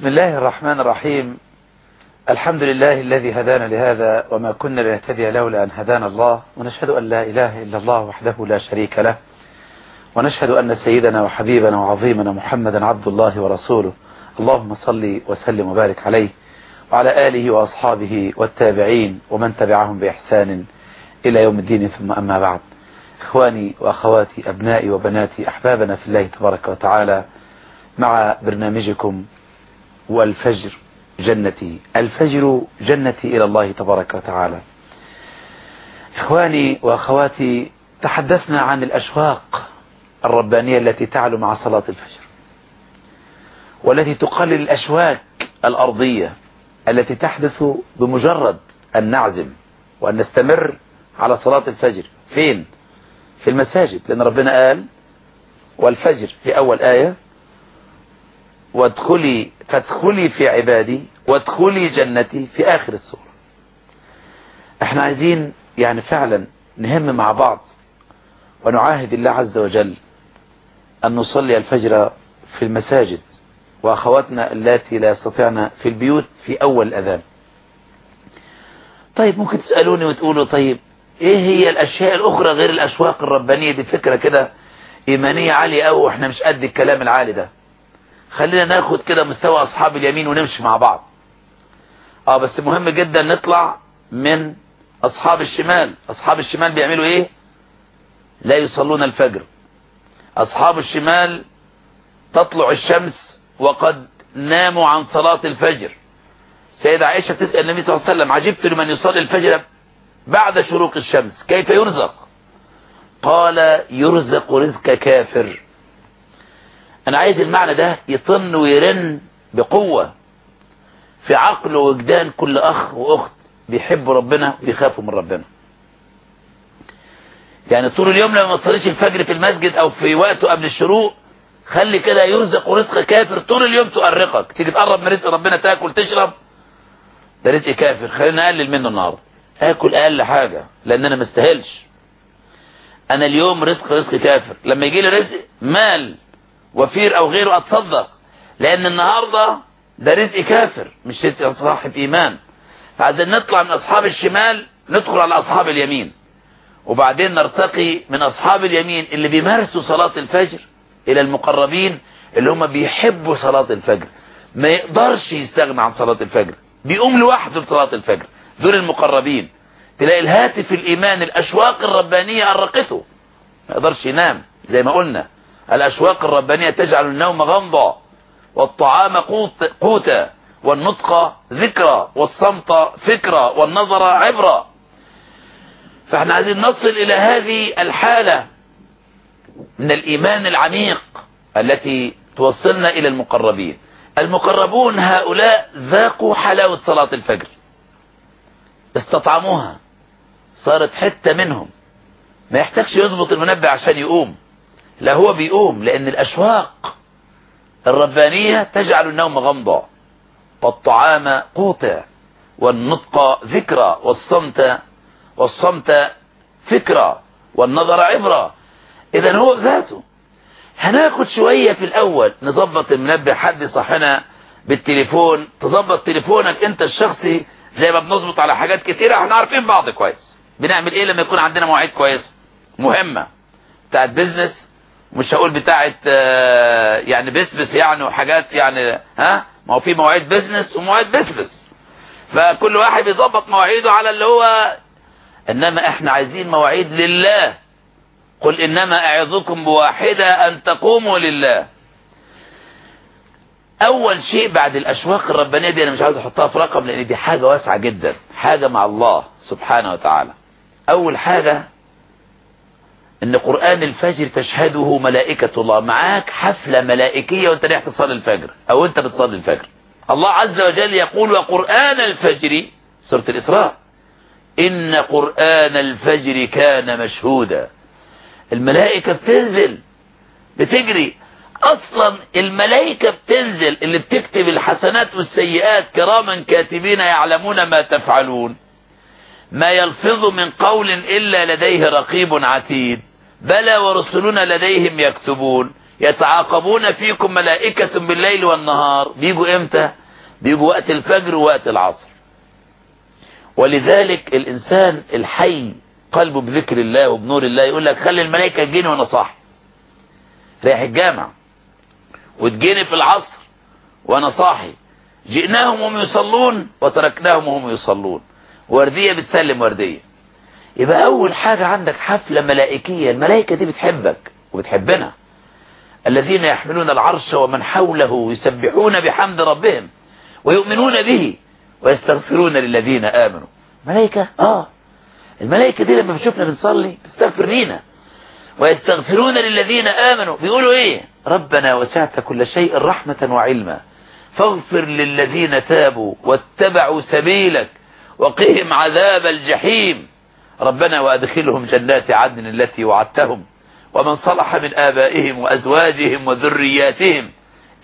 بسم الله الرحمن الرحيم. الحمد لله الذي هدانا لهذا وما كنا لنهتدي لولا أن هدانا الله. ونشهد أن لا إله إلا الله وحده لا شريك له. ونشهد أن سيدنا وحبيبنا وعظيمنا محمدا عبد الله ورسوله. اللهم صل وسلم وبارك عليه وعلى آله وأصحابه والتابعين ومن تبعهم بإحسان إلى يوم الدين. ثم أما بعد. إخواني وأخواتي أبنائي وبناتي أحبابنا في الله تبارك وتعالى مع برنامجكم والفجر جنتي. الفجر جنتي إلى الله تبارك وتعالى. إخواني وأخواتي تحدثنا عن الأشواق الربانية التي تعلو مع صلاة الفجر والتي تقلل الأشواك الأرضية التي تحدث بمجرد أن نعزم وأن نستمر على صلاة الفجر. فين؟ في المساجد لأن ربنا قال والفجر في أول آية وادخلي فادخلي في عبادي وادخلي جنتي في آخر السورة إحنا عايزين يعني فعلا نهم مع بعض ونعاهد الله عز وجل أن نصلي الفجر في المساجد وأخواتنا التي لا يستطيعن في البيوت في أول الأذان طيب ممكن تسألوني وتقولوا طيب إيه هي الأشياء الأخرى غير الأشواق الربانية؟ دي فكرة كده إيمانية عالية أوي وإحنا مش قد الكلام العالي ده. خلينا ناخد كده مستوى أصحاب اليمين ونمشي مع بعض. آه بس مهم جدا نطلع من أصحاب الشمال. أصحاب الشمال بيعملوا إيه؟ لا يصلون الفجر. أصحاب الشمال تطلع الشمس وقد ناموا عن صلاة الفجر. سيدة عائشة تسأل النبي صلى الله عليه وسلم عجبت لمن يصلي الفجر بعد شروق الشمس؟ كيف يرزق؟ قال يرزق رزق كافر. أنا عايز المعنى ده يطن ويرن بقوة في عقل ووجدان كل أخ وأخت بيحبوا ربنا ويخافوا من ربنا. يعني طول اليوم لما ما تصليش الفجر في المسجد أو في وقته قبل الشروق خلي كده يرزق رزق كافر طول اليوم تؤرقك. تيجي تقرب من رزق ربنا تاكل تشرب. ده رزق كافر. خلينا نقلل منه النهارده. آكل أقل حاجة لأن أنا مستاهلش. أنا اليوم رزق رزق كافر. لما يجي لي رزق مال. وفير أو غيره أتصدق. لأن النهاردة ده رزق كافر مش رزق صاحب إيمان. فعايزين نطلع من أصحاب الشمال ندخل على أصحاب اليمين. وبعدين نرتقي من أصحاب اليمين اللي بيمارسوا صلاة الفجر إلى المقربين اللي هم بيحبوا صلاة الفجر. ما يقدرش يستغنى عن صلاة الفجر. بيقوم لوحده بصلاة الفجر. دول المقربين. تلاقي الهاتف الإيمان الأشواق الربانية أرقته. ما يقدرش ينام زي ما قلنا. الأشواق الربانية تجعل النوم غمضا والطعام قوت قوتا والنطق ذكرى والصمت فكرة والنظر عبرة فإحنا عايزين نصل إلى هذه الحالة من الإيمان العميق التي توصلنا إلى المقربين. المقربون هؤلاء ذاقوا حلاوة صلاة الفجر. استطعموها. صارت حتة منهم. ما يحتاجش يظبط المنبه عشان يقوم. لا هو بيقوم لأن الأشواق الربانية تجعل النوم غمضا والطعام قوتا والنطق ذكرى والصمت والصمت فكرة والنظر عبرة إذا هو ذاته. هناخد شوية في الأول نظبط المنبه حد صحنا بالتليفون. تظبط تليفونك أنت الشخصي زي ما بنظبط على حاجات كتيرة إحنا عارفين بعض كويس. بنعمل إيه لما يكون عندنا مواعيد كويسة مهمة. بتاعت business مش هقول بتاعت آه يعني بسبس يعني وحاجات يعني ها؟ ما هو في مواعيد business ومواعيد بسبس فكل واحد بيظبط مواعيده على اللي هو إنما إحنا عايزين مواعيد لله. قل إنما أعظكم بواحدة أن تقوموا لله. أول شيء بعد الأشواق الربانية دي أنا مش عاوز أحطها في رقم لأن دي حاجة واسعة جدا. حاجة مع الله سبحانه وتعالى. أول حاجة إن قرآن الفجر تشهده ملائكة الله. معاك حفلة ملائكية وأنت رايح تصلي الفجر أو أنت بتصلي الفجر. الله عز وجل يقول وقرآن الفجر سورة الإسراء إن قرآن الفجر كان مشهودا. الملائكة بتنزل بتجري. أصلا الملائكة بتنزل اللي بتكتب الحسنات والسيئات كراما كاتبين يعلمون ما تفعلون. ما يلفظ من قول إلا لديه رقيب عتيد. بلى ورسلنا لديهم يكتبون. يتعاقبون فيكم ملائكة بالليل والنهار. بيجوا إمتى؟ بيجوا وقت الفجر ووقت العصر. ولذلك الإنسان الحي قلبه بذكر الله وبنور الله يقول لك خلي الملائكة تجيني وأنا صاحي. رايح الجامع وتجيني في العصر وأنا صاحي. جئناهم وهم يصلون وتركناهم وهم يصلون. وردية بتسلم وردية. يبقى أول حاجة عندك حفلة ملائكية الملائكة دي بتحبك وبتحبنا. الذين يحملون العرش ومن حوله يسبحون بحمد ربهم ويؤمنون به ويستغفرون للذين آمنوا. ملائكة آه. الملائكة دي لما بتشوفنا بنصلي بتستغفر لينا ويستغفرون للذين آمنوا. بيقولوا إيه؟ ربنا وسعت كل شيء رحمة وعلما. فاغفر للذين تابوا واتبعوا سبيلك وقهم عذاب الجحيم. ربنا وأدخلهم جنات عدن التي وعدتهم ومن صلح من آبائهم وأزواجهم وذرياتهم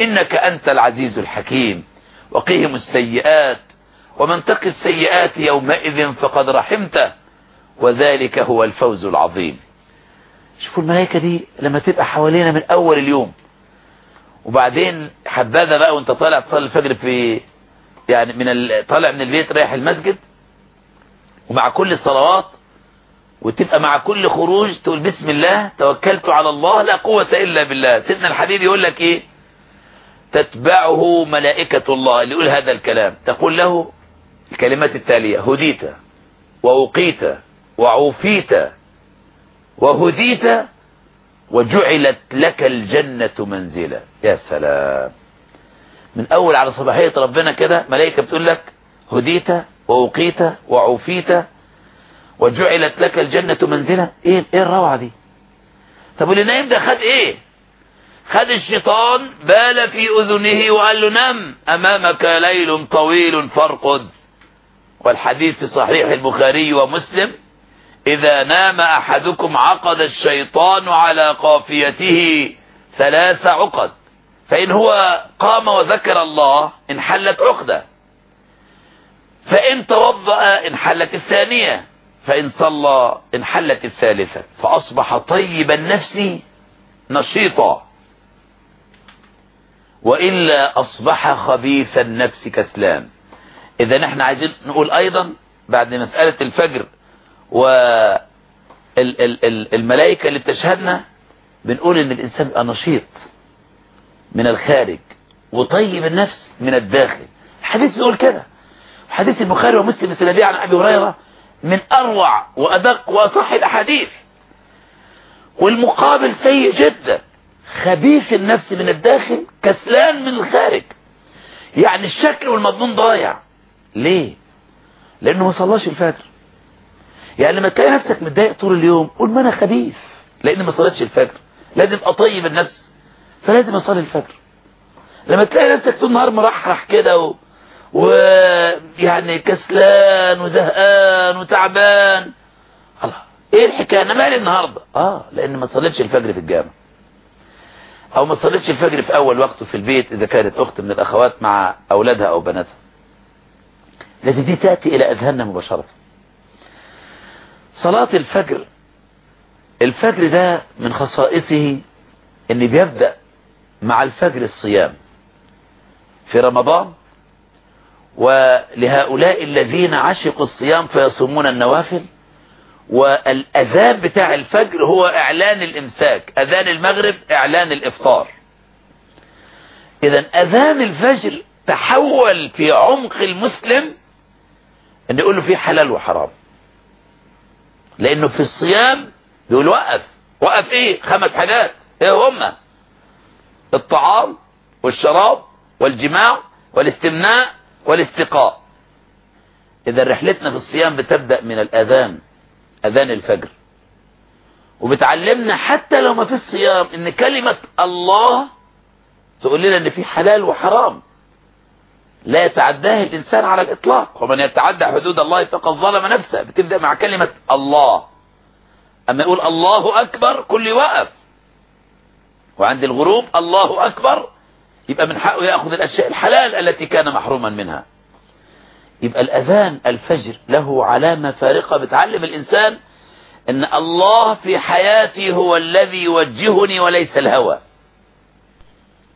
إنك أنت العزيز الحكيم. وقهم السيئات ومن تق السيئات يومئذ فقد رحمته وذلك هو الفوز العظيم. شوفوا الملائكة دي لما تبقى حوالينا من أول اليوم وبعدين حبذا بقى وانت طالع تصلي الفجر في يعني من ال... طالع من البيت رايح المسجد ومع كل الصلوات وتبقى مع كل خروج تقول بسم الله توكلت على الله لا قوة إلا بالله. سيدنا الحبيب يقول لك إيه؟ تتبعه ملائكة الله اللي يقول هذا الكلام. تقول له الكلمات التالية هديت ووقيت وعوفيت وهديت وجعلت لك الجنة منزلا. يا سلام. من أول على صباحية ربنا كده ملائكة بتقول لك هديت ووقيت وعوفيت وجعلت لك الجنة منزلا. إيه إيه الروعة دي؟ طب واللي نايم ده خد إيه؟ خد الشيطان بال في أذنه وقال له نم أمامك ليل طويل فارقد. والحديث في صحيح البخاري ومسلم إذا نام أحدكم عقد الشيطان على قافيته ثلاث عقد. فإن هو قام وذكر الله انحلت عقدة. فإن توضأ انحلت الثانية. فإن صلى انحلت الثالثة فأصبح طيب النفس نشيطا. وإلا أصبح خبيث النفس كسلان. إذا نحن عايزين نقول أيضا بعد مسألة الفجر والملائكة اللي بتشهدنا بنقول إن الإنسان بقى نشيط من الخارج وطيب النفس من الداخل. الحديث بيقول كده. حديث البخاري ومسلم السندي عن أبي هريرة من أروع وأدق وأصح الأحاديث. والمقابل سيء جدا. خبيث النفس من الداخل كسلان من الخارج. يعني الشكل والمضمون ضايع. ليه؟ لأنه ما صلاش الفجر. يعني لما تلاقي نفسك متضايق طول اليوم قول ما أنا خبيث. لأن ما صليتش الفجر. لازم أطيب النفس. فلازم أصلي الفجر. لما تلاقي نفسك طول النهار مرحرح كده. ويعني كسلان وزهقان وتعبان. الله. إيه الحكاية؟ أنا مالي النهارده. آه لأن ما صليتش الفجر في الجامع. أو ما صليتش الفجر في أول وقته في البيت إذا كانت أخت من الأخوات مع أولادها أو بناتها. لازم دي تأتي إلى أذهاننا مباشرة. صلاة الفجر الفجر ده من خصائصه إن بيبدأ مع الفجر الصيام. في رمضان ولهؤلاء الذين عشقوا الصيام فيصومون النوافل. والأذان بتاع الفجر هو إعلان الإمساك أذان المغرب إعلان الإفطار. إذا أذان الفجر تحول في عمق المسلم أن يقول له فيه حلال وحرام. لأنه في الصيام يقول وقف. وقف إيه؟ خمس حاجات. إيه هما الطعام والشراب والجماع والاستمناء والاستقاء. إذا رحلتنا في الصيام بتبدأ من الأذان أذان الفجر. وبتعلمنا حتى لو ما في الصيام إن كلمة الله تقول لنا إن في حلال وحرام. لا يتعداه الإنسان على الإطلاق. ومن يتعدى حدود الله فقد ظلم نفسه. بتبدأ مع كلمة الله. أما يقول الله أكبر كل وقف. وعند الغروب الله أكبر يبقى من حقه يأخذ الأشياء الحلال التي كان محروما منها. يبقى الأذان الفجر له علامة فارقة بتعلم الإنسان أن الله في حياتي هو الذي يوجهني وليس الهوى.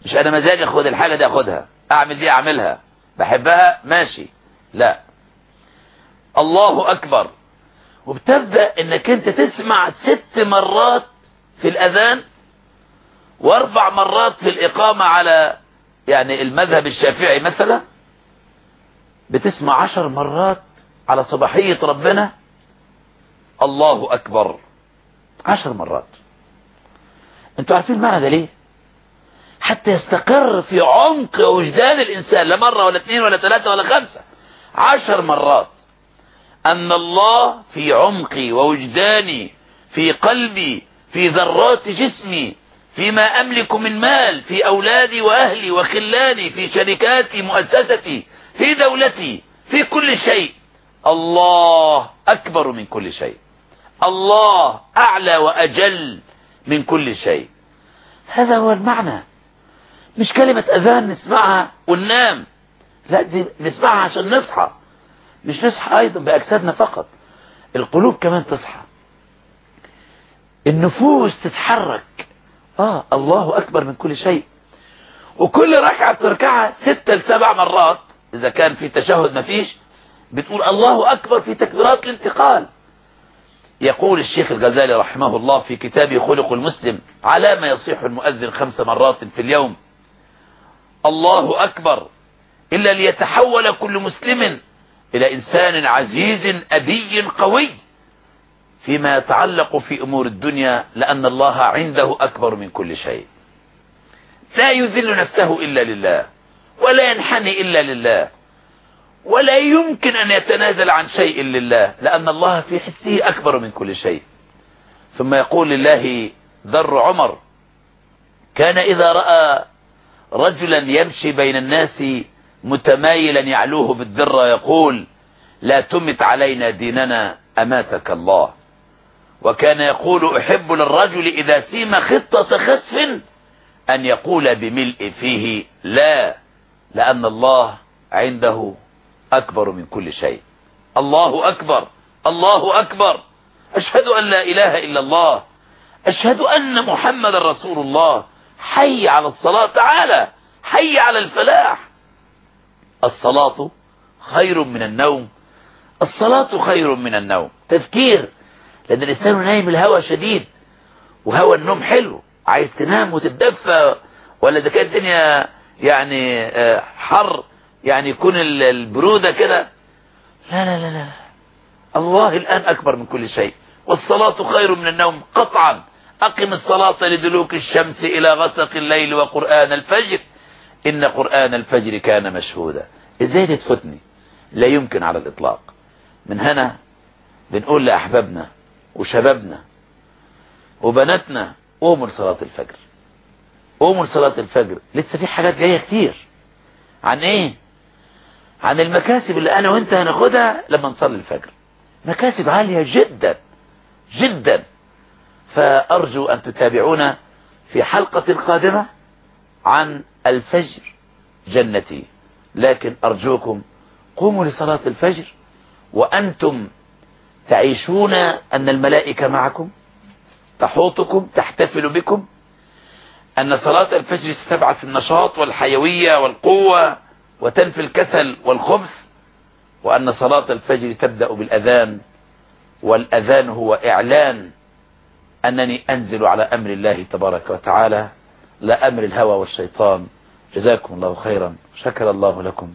مش أنا مزاجي اخد الحاجة دي اخدها أعمل دي أعملها. بحبها؟ ماشي. لا. الله أكبر. وبتبدأ إنك أنت تسمع ست مرات في الأذان واربع مرات في الاقامة على يعني المذهب الشافعي مثلا بتسمع عشر مرات على صباحية ربنا الله أكبر. عشر مرات. أنتوا عارفين المعنى ده ليه؟ حتى يستقر في عمق وجدان الإنسان لا مرة ولا اثنين ولا ثلاثة ولا خمسة. عشر مرات. أن الله في عمقي ووجداني في قلبي في ذرات جسمي فيما أملك من مال في أولادي وأهلي وخلاني في شركاتي مؤسستي في دولتي في كل شيء. الله أكبر من كل شيء. الله أعلى وأجل من كل شيء. هذا هو المعنى. مش كلمة أذان نسمعها وننام. لا دي نسمعها عشان نصحى. مش نصحى أيضا بأجسادنا فقط. القلوب كمان تصحى. النفوس تتحرك. آه الله أكبر من كل شيء. وكل ركعة بتركعها ستة لسبع مرات. إذا كان في تشهد مفيش بتقول الله أكبر في تكبيرات الانتقال. يقول الشيخ الغزالي رحمه الله في كتابه خلق المسلم على ما يصيح المؤذن خمس مرات في اليوم. الله أكبر. إلا ليتحول كل مسلم إلى إنسان عزيز أبي قوي. فيما يتعلق في أمور الدنيا لأن الله عنده أكبر من كل شيء. لا يذل نفسه إلا لله ولا ينحني إلا لله ولا يمكن أن يتنازل عن شيء لله لأن الله في حسه أكبر من كل شيء. ثم يقول لله ذر عمر كان إذا رأى رجلا يمشي بين الناس متمايلا يعلوه بالذرة يقول لا تمت علينا ديننا أماتك الله. وكان يقول أحب للرجل إذا سيم خطة خسف أن يقول بملء فيه لا لأن الله عنده أكبر من كل شيء. الله أكبر الله أكبر. أشهد أن لا إله إلا الله. أشهد أن محمد رسول الله. حي على الصلاة تعالى حي على الفلاح. الصلاة خير من النوم. الصلاة خير من النوم. تفكير لأن الإنسان نايم الهوى شديد وهوى النوم حلو عايز تنام وتتدفى ولا إذا كانت الدنيا يعني حر يعني يكون البرودة كده. لا لا لا لا. الله الآن أكبر من كل شيء. والصلاة خير من النوم قطعا. أقم الصلاة لدلوك الشمس إلى غسق الليل وقرآن الفجر. إن قرآن الفجر كان مشهودا. إزاي دي تفوتني؟ لا يمكن على الإطلاق. من هنا بنقول لأحبابنا وشبابنا وبناتنا قوموا لصلاة الفجر. قوموا لصلاة الفجر. لسه في حاجات جاية كتير. عن إيه؟ عن المكاسب اللي أنا وأنت هناخدها لما نصلي الفجر. مكاسب عالية جدا جدا. فأرجو أن تتابعونا في حلقة قادمة عن الفجر جنتي. لكن أرجوكم قوموا لصلاة الفجر وأنتم تعيشون أن الملائكة معكم تحوطكم تحتفل بكم أن صلاة الفجر ستبعث النشاط والحيوية والقوة وتنفي الكسل والخبث وأن صلاة الفجر تبدأ بالأذان والأذان هو إعلان أنني أنزل على أمر الله تبارك وتعالى لا أمر الهوى والشيطان. جزاكم الله خيرا شكر الله لكم.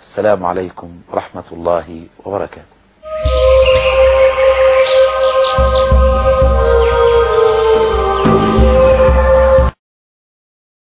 السلام عليكم ورحمة الله وبركاته. Senhor.